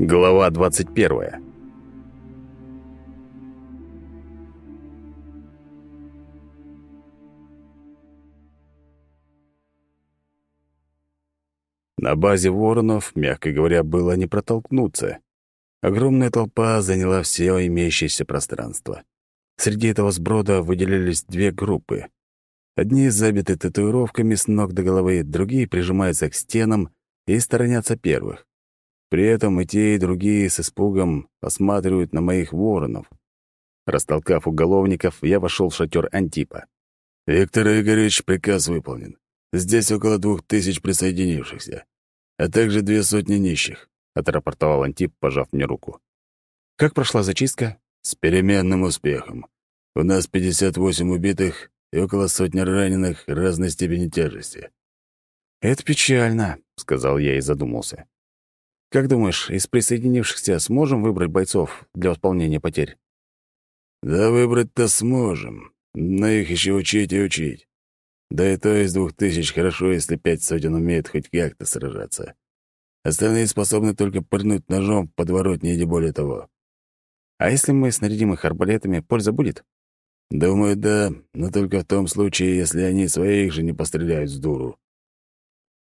Глава 21. На базе воронов, мягко говоря, было не протолкнуться. Огромная толпа заняла все имеющееся пространство. Среди этого сброда выделились две группы. Одни забиты татуировками с ног до головы, другие прижимаются к стенам и сторонятся первых. При этом и те, и другие с испугом посматривают на моих воронов. Растолкав уголовников, я вошел в шатер Антипа. «Виктор Игоревич, приказ выполнен. Здесь около двух тысяч присоединившихся, а также две сотни нищих», — отрапортовал Антип, пожав мне руку. «Как прошла зачистка?» «С переменным успехом. У нас 58 убитых и около сотни раненых разной степени тяжести». «Это печально», — сказал я и задумался. «Как думаешь, из присоединившихся сможем выбрать бойцов для восполнения потерь?» «Да выбрать-то сможем, но их еще учить и учить. Да и то из двух тысяч хорошо, если пять сотен умеют хоть как-то сражаться. Остальные способны только пырнуть ножом в подворотне или более того. А если мы снарядим их арбалетами, польза будет? Думаю, да, но только в том случае, если они своих же не постреляют с дуру.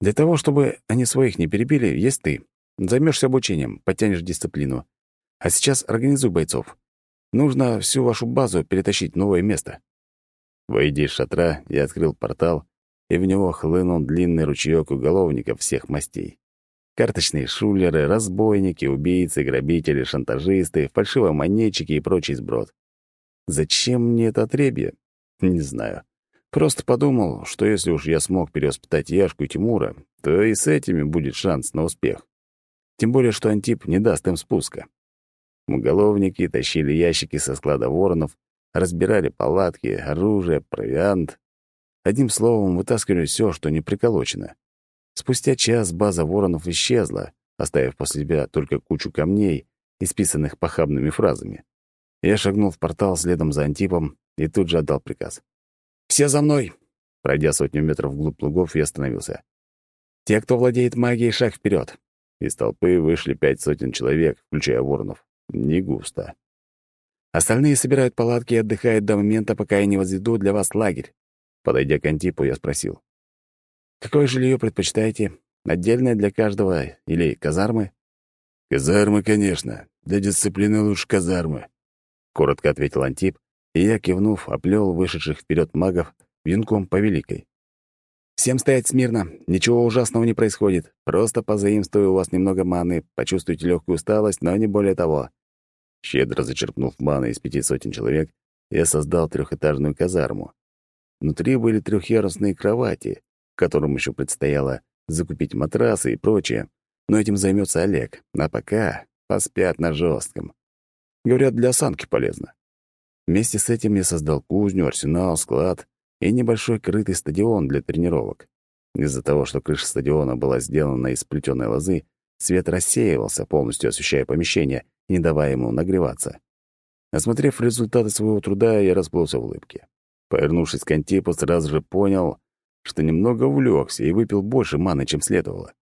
Для того, чтобы они своих не перебили, есть ты. Займешься обучением, подтянешь дисциплину. А сейчас организуй бойцов. Нужно всю вашу базу перетащить в новое место. Выйдя из шатра, я открыл портал, и в него хлынул длинный ручеёк уголовников всех мастей. Карточные шулеры, разбойники, убийцы, грабители, шантажисты, фальшивомонетчики и прочий сброд. Зачем мне это отребье? Не знаю. Просто подумал, что если уж я смог перевоспитать Яшку и Тимура, то и с этими будет шанс на успех. Тем более, что Антип не даст им спуска. Уголовники тащили ящики со склада воронов, разбирали палатки, оружие, провиант. Одним словом, вытаскивали все, что не приколочено. Спустя час база воронов исчезла, оставив после себя только кучу камней, исписанных похабными фразами. Я шагнул в портал следом за Антипом и тут же отдал приказ. «Все за мной!» Пройдя сотню метров вглубь лугов, я остановился. «Те, кто владеет магией, шаг вперед!» Из толпы вышли пять сотен человек, включая воронов. Не густо. Остальные собирают палатки и отдыхают до момента, пока я не возведу для вас лагерь. Подойдя к Антипу, я спросил. «Какое жилье предпочитаете? Отдельное для каждого или казармы?» «Казармы, конечно. Для дисциплины лучше казармы», — коротко ответил Антип, и я, кивнув, оплел вышедших вперед магов венком по великой. «Всем стоять смирно. Ничего ужасного не происходит. Просто позаимствую у вас немного маны, почувствуйте легкую усталость, но не более того». Щедро зачерпнув маны из пяти сотен человек, я создал трехэтажную казарму. Внутри были трехъярусные кровати, которым еще предстояло закупить матрасы и прочее, но этим займется Олег, а пока поспят на жестком. Говорят, для осанки полезно. Вместе с этим я создал кузню, арсенал, склад и небольшой крытый стадион для тренировок. Из-за того, что крыша стадиона была сделана из плетеной лозы, свет рассеивался, полностью освещая помещение, не давая ему нагреваться. Осмотрев результаты своего труда, я расплылся в улыбке. Повернувшись к Антипу, сразу же понял, что немного увлекся и выпил больше маны, чем следовало.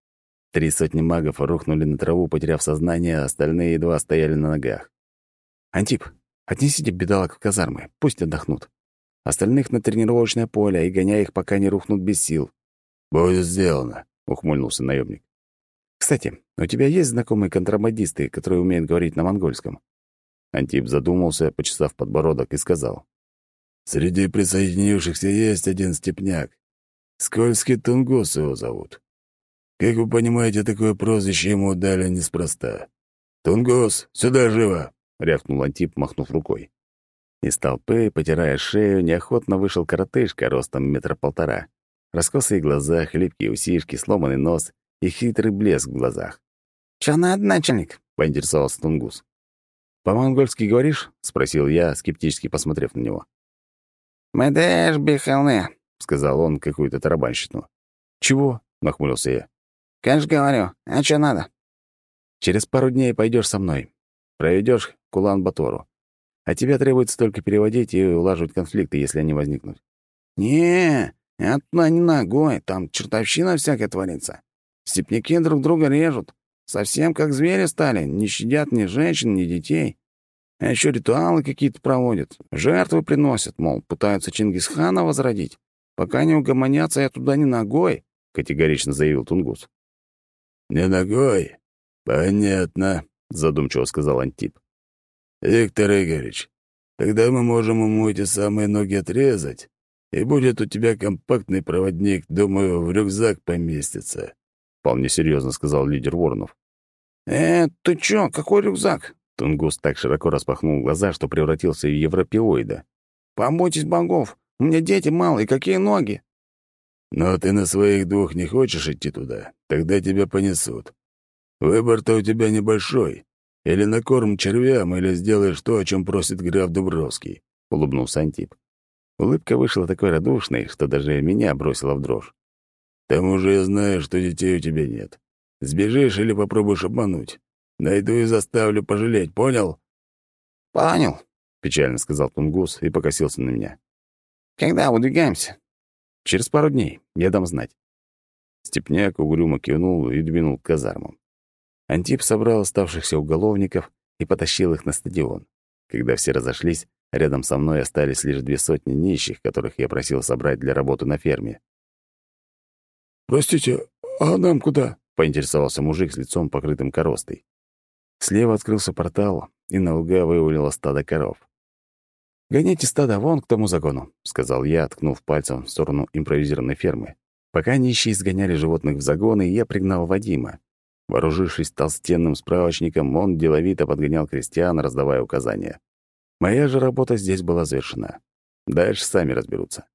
Три сотни магов рухнули на траву, потеряв сознание, а остальные едва стояли на ногах. «Антип, отнесите бедолаг в казармы, пусть отдохнут. Остальных на тренировочное поле и гоняй их, пока не рухнут без сил». «Будет сделано», — ухмыльнулся наемник. «Кстати, у тебя есть знакомые контрабандисты, которые умеют говорить на монгольском?» Антип задумался, почесав подбородок, и сказал. «Среди присоединившихся есть один степняк. Скользкий Тунгус его зовут. Как вы понимаете, такое прозвище ему дали неспроста. «Тунгус, сюда живо!» — рявкнул Антип, махнув рукой. Из толпы, потирая шею, неохотно вышел коротышка ростом метра полтора. Раскосые глаза, хлипкие усишки, сломанный нос и хитрый блеск в глазах. «Чё надо, начальник?» — поинтересовался Тунгус. «По-монгольски говоришь?» — спросил я, скептически посмотрев на него. «Мэдэж бихалны», — сказал он какую-то тарабанщину. «Чего?» — нахмурился я. «Конечно говорю. А что надо?» «Через пару дней пойдешь со мной. Проведешь к Улан-Батору. А тебе требуется только переводить и улаживать конфликты, если они возникнут». «Не, туда не ногой. Там чертовщина всякая творится. Степняки друг друга режут. Совсем как звери стали, не щадят ни женщин, ни детей. А еще ритуалы какие-то проводят, жертвы приносят, мол, пытаются Чингисхана возродить. Пока не угомонятся, я туда не ногой», — категорично заявил Тунгус. «Не ногой? Понятно», — задумчиво сказал Антип. «Виктор Игоревич, тогда мы можем ему эти самые ноги отрезать, и будет у тебя компактный проводник, думаю, в рюкзак поместится», — вполне серьезно сказал лидер Воронов. «Э, ты чё, какой рюкзак?» Тунгус так широко распахнул глаза, что превратился в европеоида. «Побойтесь богов, у меня дети малые, какие ноги?» «Но ты на своих двух не хочешь идти туда? Тогда тебя понесут. Выбор-то у тебя небольшой. Или на корм червям, или сделаешь то, о чем просит граф Дубровский», — улыбнулся Антип. Улыбка вышла такой радушной, что даже меня бросила в дрожь. «К тому же я знаю, что детей у тебя нет. Сбежишь или попробуешь обмануть. Найду и заставлю пожалеть, понял?» «Понял», — печально сказал Тунгус и покосился на меня. «Когда выдвигаемся?» «Через пару дней. Я дам знать». Степняк угрюмо кивнул и двинул к казармам. Антип собрал оставшихся уголовников и потащил их на стадион. Когда все разошлись, рядом со мной остались лишь две сотни нищих, которых я просил собрать для работы на ферме. «Простите, а нам куда?» — поинтересовался мужик с лицом, покрытым коростой. Слева открылся портал, и на луга вывалило стадо коров. «Гоните стадо вон к тому загону», — сказал я, ткнув пальцем в сторону импровизированной фермы. Пока нищие сгоняли животных в загоны, я пригнал Вадима. Вооружившись толстенным справочником, он деловито подгонял крестьян, раздавая указания. Моя же работа здесь была завершена. Дальше сами разберутся.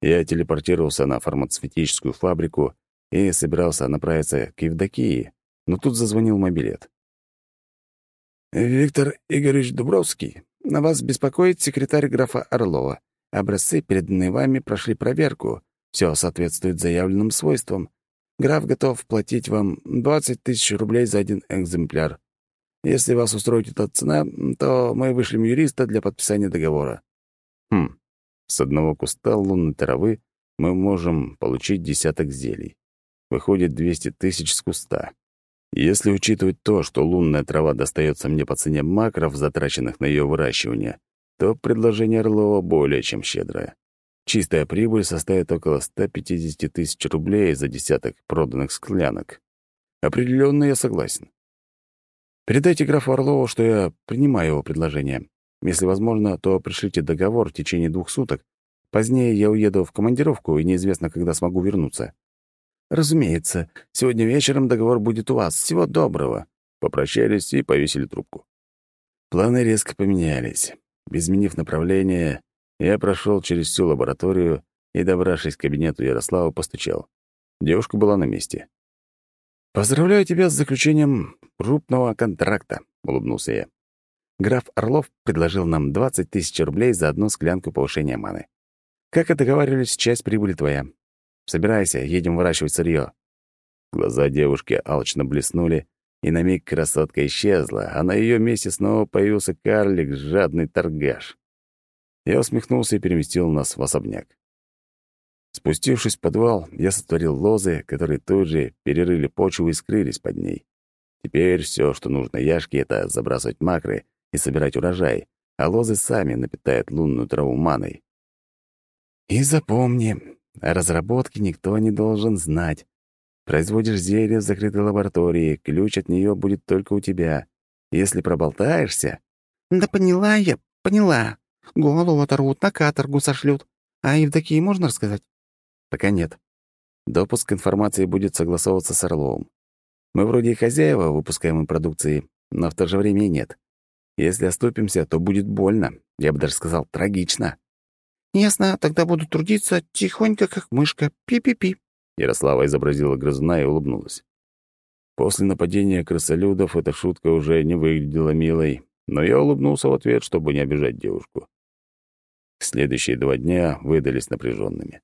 Я телепортировался на фармацевтическую фабрику и собирался направиться к Евдокии, но тут зазвонил мобилет. «Виктор Игоревич Дубровский, на вас беспокоит секретарь графа Орлова. Образцы, переданные вами, прошли проверку. Все соответствует заявленным свойствам. Граф готов платить вам 20 тысяч рублей за один экземпляр. Если вас устроит эта цена, то мы вышлем юриста для подписания договора». «Хм, с одного куста лунной травы мы можем получить десяток зелий. Выходит 200 тысяч с куста. Если учитывать то, что лунная трава достается мне по цене макров, затраченных на ее выращивание, то предложение Орлова более чем щедрое. Чистая прибыль составит около 150 тысяч рублей за десяток проданных склянок. Определенно я согласен. Передайте графу Орлову, что я принимаю его предложение. Если возможно, то пришлите договор в течение двух суток. Позднее я уеду в командировку, и неизвестно, когда смогу вернуться. «Разумеется. Сегодня вечером договор будет у вас. Всего доброго». Попрощались и повесили трубку. Планы резко поменялись. Изменив направление, я прошел через всю лабораторию и, добравшись к кабинету Ярослава, постучал. Девушка была на месте. «Поздравляю тебя с заключением крупного контракта», — улыбнулся я. Граф Орлов предложил нам 20 тысяч рублей за одну склянку повышения маны. Как и договаривались, часть прибыли твоя. Собирайся, едем выращивать сырье. Глаза девушки алчно блеснули, и на миг красотка исчезла, а на ее месте снова появился карлик, жадный торгаш. Я усмехнулся и переместил нас в особняк. Спустившись в подвал, я сотворил лозы, которые тут же перерыли почву и скрылись под ней. Теперь все, что нужно Яшке, это забрасывать макры и собирать урожай, а лозы сами напитают лунную траву маной. И запомни, о разработке никто не должен знать. Производишь зелье в закрытой лаборатории, ключ от нее будет только у тебя. Если проболтаешься... Да поняла я, поняла. Голову оторвут, на каторгу сошлют. А Евдокии можно рассказать? Пока нет. Допуск информации будет согласовываться с Орловым. Мы вроде и хозяева выпускаемой продукции, но в то же время и нет. Если оступимся, то будет больно. Я бы даже сказал, трагично. «Ясно, тогда буду трудиться тихонько, как мышка. Пи-пи-пи». Ярослава изобразила грызуна и улыбнулась. После нападения крысолюдов эта шутка уже не выглядела милой, но я улыбнулся в ответ, чтобы не обижать девушку. Следующие два дня выдались напряженными.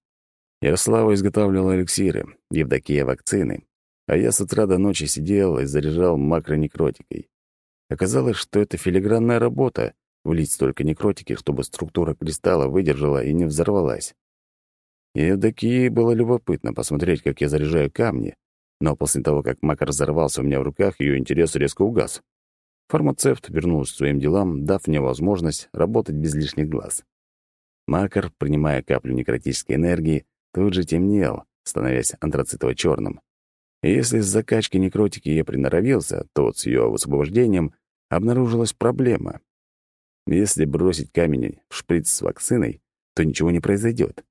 Ярослава изготавливала эликсиры, Евдокия — вакцины, а я с утра до ночи сидел и заряжал макронекротикой. Оказалось, что это филигранная работа, Влить столько некротики, чтобы структура кристалла выдержала и не взорвалась. Евдокии было любопытно посмотреть, как я заряжаю камни, но после того, как мак разорвался у меня в руках, ее интерес резко угас. Фармацевт вернулся к своим делам, дав мне возможность работать без лишних глаз. Макар, принимая каплю некротической энергии, тут же темнел, становясь антрацитово-черным. Если с закачки некротики я приноровился, то вот с ее высвобождением обнаружилась проблема. Если бросить камень в шприц с вакциной, то ничего не произойдет.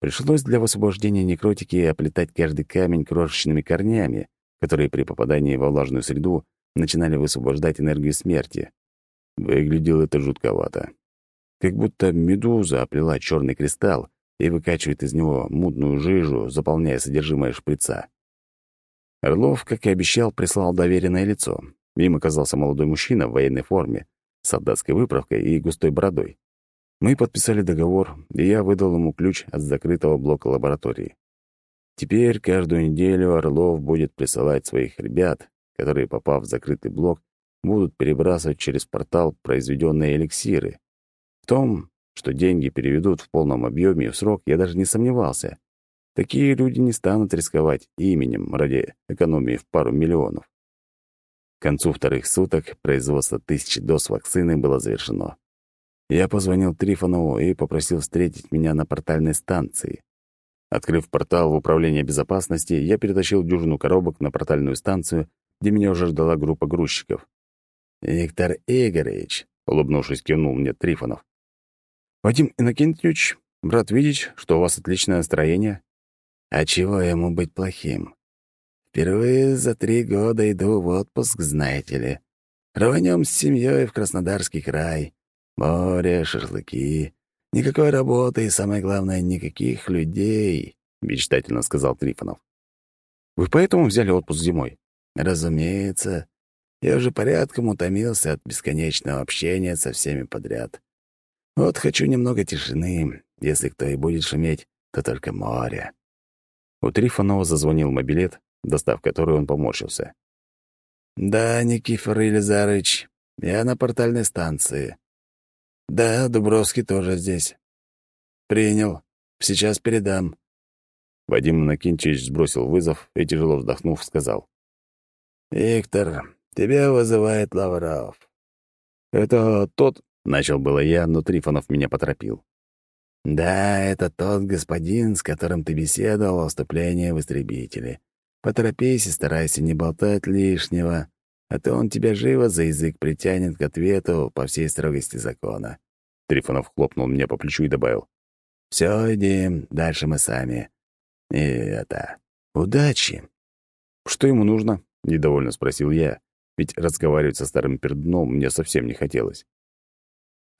Пришлось для высвобождения некротики оплетать каждый камень крошечными корнями, которые при попадании во влажную среду начинали высвобождать энергию смерти. Выглядело это жутковато. Как будто медуза оплела черный кристалл и выкачивает из него мутную жижу, заполняя содержимое шприца. Орлов, как и обещал, прислал доверенное лицо. Им оказался молодой мужчина в военной форме, с солдатской выправкой и густой бородой. Мы подписали договор, и я выдал ему ключ от закрытого блока лаборатории. Теперь каждую неделю Орлов будет присылать своих ребят, которые, попав в закрытый блок, будут перебрасывать через портал произведенные эликсиры. В том, что деньги переведут в полном объеме и в срок, я даже не сомневался. Такие люди не станут рисковать именем ради экономии в пару миллионов. К концу вторых суток производство тысячи доз вакцины было завершено. Я позвонил Трифонову и попросил встретить меня на портальной станции. Открыв портал в управление безопасности, я перетащил дюжину коробок на портальную станцию, где меня уже ждала группа грузчиков. «Виктор Игоревич», — улыбнувшись, кивнул мне Трифонов. «Вадим Иннокентьевич, рад видеть, что у вас отличное настроение». «А чего ему быть плохим? Впервые за три года иду в отпуск, знаете ли. Рванем с семьей в Краснодарский край. Море, шашлыки, никакой работы и, самое главное, никаких людей», — мечтательно сказал Трифонов. «Вы поэтому взяли отпуск зимой?» «Разумеется. Я уже порядком утомился от бесконечного общения со всеми подряд. Вот хочу немного тишины. Если кто и будет шуметь, то только море». У Трифонова зазвонил мобилет, достав который он поморщился. «Да, Никифор Елизарович, я на портальной станции. «Да, Дубровский тоже здесь». «Принял. Сейчас передам». Вадим Накинчевич сбросил вызов и, тяжело вздохнув, сказал. «Виктор, тебя вызывает Лавров». «Это тот...» — начал было я, но Трифонов меня поторопил. «Да, это тот господин, с которым ты беседовал о вступлении в истребители. Поторопись и старайся не болтать лишнего а то он тебя живо за язык притянет к ответу по всей строгости закона». Трифонов хлопнул мне по плечу и добавил. «Все, иди, дальше мы сами. И это... Удачи!» «Что ему нужно?» — недовольно спросил я, ведь разговаривать со старым пердуном мне совсем не хотелось.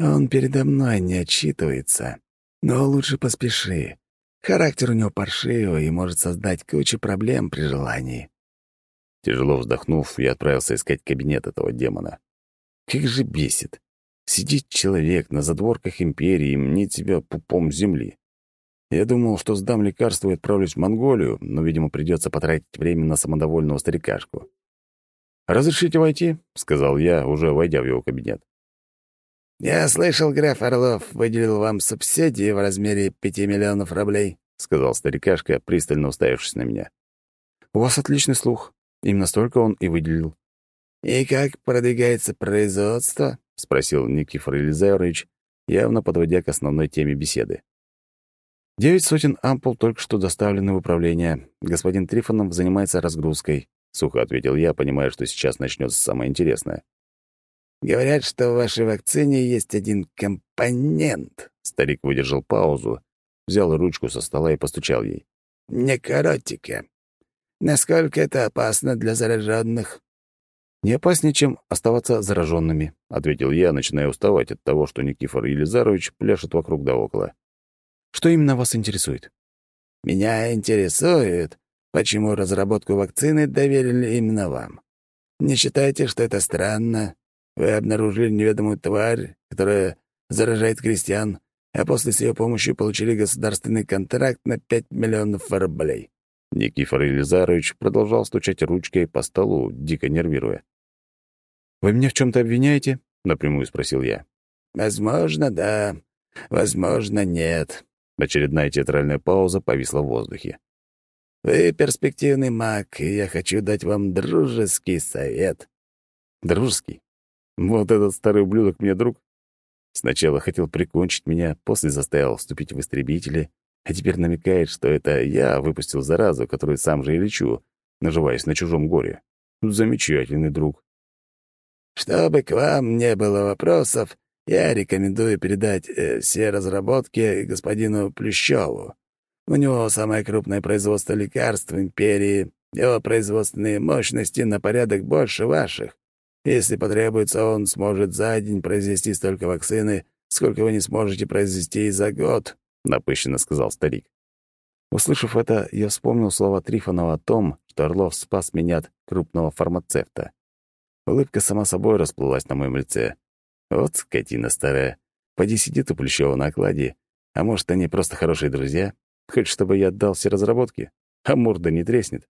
«Он передо мной не отчитывается, но лучше поспеши. Характер у него паршивый и может создать кучу проблем при желании. Тяжело вздохнув, я отправился искать кабинет этого демона. Как же бесит. Сидит человек на задворках империи и мнит себя пупом земли. Я думал, что сдам лекарство и отправлюсь в Монголию, но, видимо, придется потратить время на самодовольного старикашку. «Разрешите войти?» — сказал я, уже войдя в его кабинет. «Я слышал, граф Орлов выделил вам субсидии в размере пяти миллионов рублей», — сказал старикашка, пристально уставившись на меня. «У вас отличный слух. Именно столько он и выделил. «И как продвигается производство?» — спросил Никифор Елизарович, явно подводя к основной теме беседы. «Девять сотен ампул только что доставлены в управление. Господин Трифонов занимается разгрузкой», — сухо ответил я, понимая, что сейчас начнется самое интересное. «Говорят, что в вашей вакцине есть один компонент». Старик выдержал паузу, взял ручку со стола и постучал ей. «Некоротика. Насколько это опасно для зараженных? «Не опаснее, чем оставаться зараженными», — ответил я, начиная уставать от того, что Никифор Елизарович пляшет вокруг да около. «Что именно вас интересует?» «Меня интересует, почему разработку вакцины доверили именно вам. Не считаете, что это странно? Вы обнаружили неведомую тварь, которая заражает крестьян, а после с ее помощью получили государственный контракт на 5 миллионов рублей. Никифор Елизарович продолжал стучать ручкой по столу, дико нервируя. «Вы меня в чем то обвиняете?» — напрямую спросил я. «Возможно, да. Возможно, нет». Очередная театральная пауза повисла в воздухе. Вы перспективный маг, и я хочу дать вам дружеский совет». «Дружеский? Вот этот старый ублюдок мне друг. Сначала хотел прикончить меня, после заставил вступить в истребители, а теперь намекает, что это я выпустил заразу, которую сам же и лечу, наживаясь на чужом горе. Замечательный друг. Чтобы к вам не было вопросов, я рекомендую передать э, все разработки господину Плющеву. У него самое крупное производство лекарств в империи, его производственные мощности на порядок больше ваших. Если потребуется, он сможет за день произвести столько вакцины, сколько вы не сможете произвести и за год», — напыщенно сказал старик. Услышав это, я вспомнил слова Трифонова о том, что Орлов спас меня от крупного фармацевта. Улыбка сама собой расплылась на моем лице. Вот скотина старая. Поди сидит у Плющева на окладе. А может, они просто хорошие друзья? Хочет, чтобы я отдал все разработки? А морда не треснет.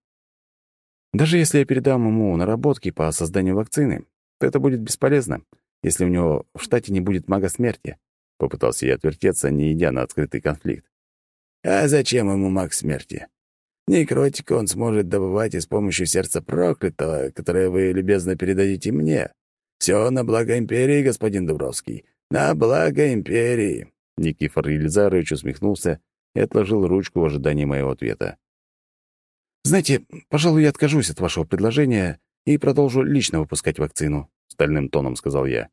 Даже если я передам ему наработки по созданию вакцины, то это будет бесполезно, если у него в штате не будет мага смерти. Попытался я отвертеться, не идя на открытый конфликт. А зачем ему маг смерти? Некротик он сможет добывать и с помощью сердца проклятого, которое вы любезно передадите мне. Все на благо империи, господин Дубровский. На благо империи. Никифор Елизарович усмехнулся и отложил ручку в ожидании моего ответа. «Знаете, пожалуй, я откажусь от вашего предложения и продолжу лично выпускать вакцину», — стальным тоном сказал я.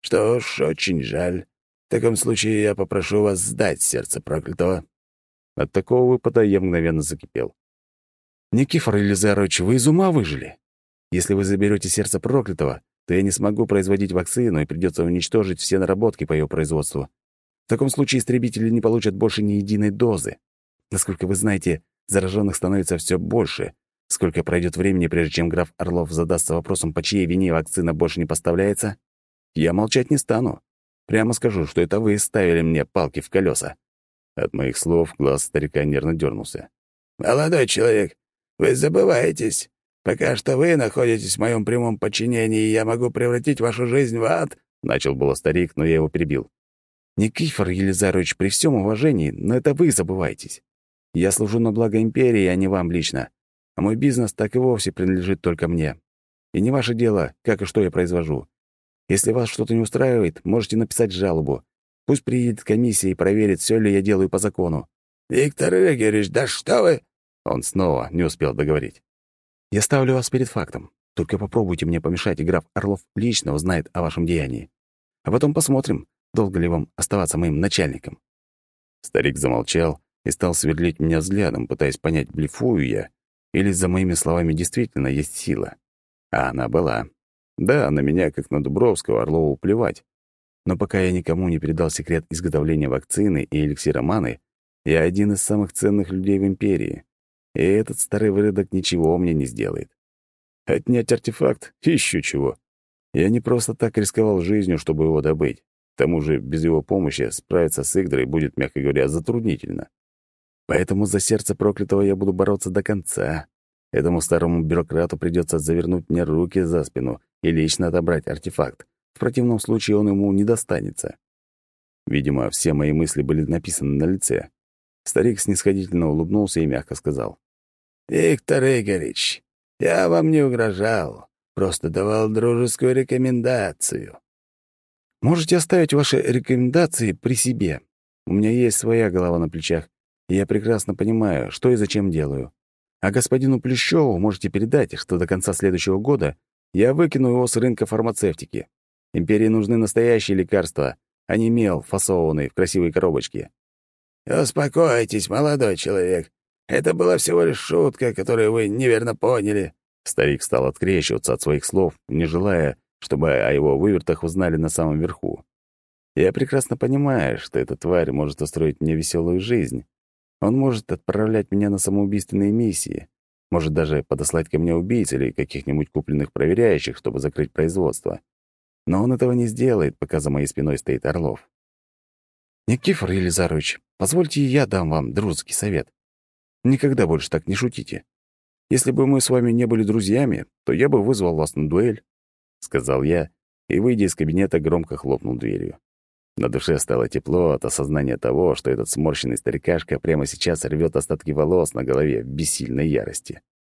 «Что ж, очень жаль. В таком случае я попрошу вас сдать сердце проклятого». От такого выпада я мгновенно закипел. «Никифор Елизарович, вы из ума выжили? Если вы заберете сердце проклятого, то я не смогу производить вакцину и придется уничтожить все наработки по ее производству. В таком случае истребители не получат больше ни единой дозы. Насколько вы знаете, зараженных становится все больше. Сколько пройдет времени, прежде чем граф Орлов задастся вопросом, по чьей вине вакцина больше не поставляется? Я молчать не стану. Прямо скажу, что это вы ставили мне палки в колеса. От моих слов глаз старика нервно дернулся. «Молодой человек, вы забываетесь. Пока что вы находитесь в моем прямом подчинении, и я могу превратить вашу жизнь в ад», — начал было старик, но я его перебил. «Никифор Елизарович, при всем уважении, но это вы забываетесь. Я служу на благо империи, а не вам лично. А мой бизнес так и вовсе принадлежит только мне. И не ваше дело, как и что я произвожу. Если вас что-то не устраивает, можете написать жалобу. Пусть приедет комиссия и проверит, все ли я делаю по закону». «Виктор Игоревич, да что вы...» Он снова не успел договорить. «Я ставлю вас перед фактом. Только попробуйте мне помешать, и граф Орлов лично узнает о вашем деянии. А потом посмотрим, долго ли вам оставаться моим начальником». Старик замолчал, и стал сверлить меня взглядом, пытаясь понять, блефую я, или за моими словами действительно есть сила. А она была. Да, на меня, как на Дубровского, Орлову плевать. Но пока я никому не передал секрет изготовления вакцины и эликсира маны, я один из самых ценных людей в Империи. И этот старый выродок ничего мне не сделает. Отнять артефакт? Еще чего. Я не просто так рисковал жизнью, чтобы его добыть. К тому же без его помощи справиться с Игдрой будет, мягко говоря, затруднительно. Поэтому за сердце проклятого я буду бороться до конца. Этому старому бюрократу придется завернуть мне руки за спину и лично отобрать артефакт. В противном случае он ему не достанется. Видимо, все мои мысли были написаны на лице. Старик снисходительно улыбнулся и мягко сказал. «Виктор Игоревич, я вам не угрожал, просто давал дружескую рекомендацию». «Можете оставить ваши рекомендации при себе. У меня есть своя голова на плечах, я прекрасно понимаю, что и зачем делаю. А господину Плющеву можете передать, что до конца следующего года я выкину его с рынка фармацевтики. Империи нужны настоящие лекарства, а не мел, фасованный в красивой коробочке. «Успокойтесь, молодой человек. Это была всего лишь шутка, которую вы неверно поняли». Старик стал открещиваться от своих слов, не желая, чтобы о его вывертах узнали на самом верху. Я прекрасно понимаю, что эта тварь может устроить мне веселую жизнь, он может отправлять меня на самоубийственные миссии, может даже подослать ко мне убийц или каких-нибудь купленных проверяющих, чтобы закрыть производство. Но он этого не сделает, пока за моей спиной стоит Орлов. Никифор Елизарович, позвольте я дам вам дружеский совет. Никогда больше так не шутите. Если бы мы с вами не были друзьями, то я бы вызвал вас на дуэль, — сказал я, и, выйдя из кабинета, громко хлопнул дверью. На душе стало тепло от осознания того, что этот сморщенный старикашка прямо сейчас рвет остатки волос на голове в бессильной ярости.